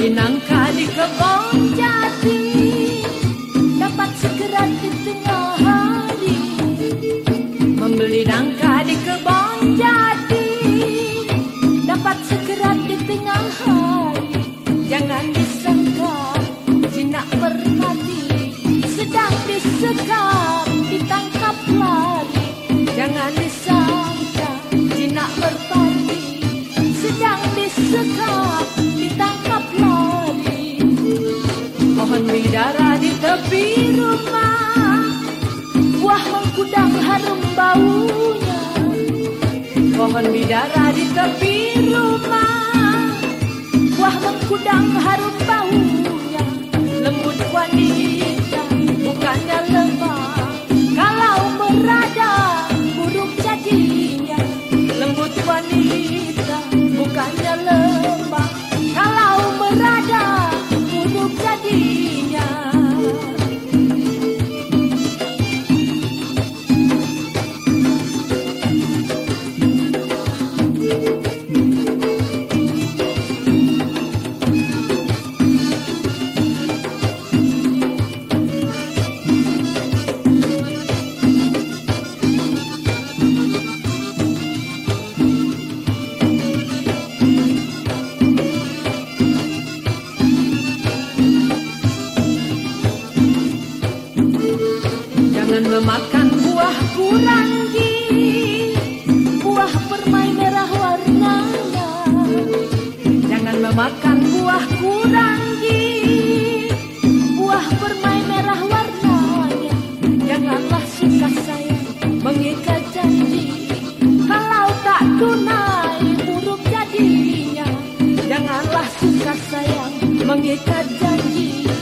Membeli nangka di kebun jati. Dapat segera di tengah hari. Membeli nangka di kebun jati. Dapat segera di tengah hari. Jangan disangka jinak berhati Sedang disekap ditangkap lari. Jangan disangka jinak berhati Sedang disekap ditangkap Pohon bidara di tepi rumah. Buah mengkudang harum baunya. Pohon bidara di tepi rumah. Buah mengkudang harum baunya. Lembut wanita memakan buah kurangi Buah permai merah warnanya. Jangan memakan buah kurangi Buah permai merah warnanya. Janganlah suka sayang mengikat janji. Kalau tak tunai buruk jadinya. Janganlah suka sayang mengikat janji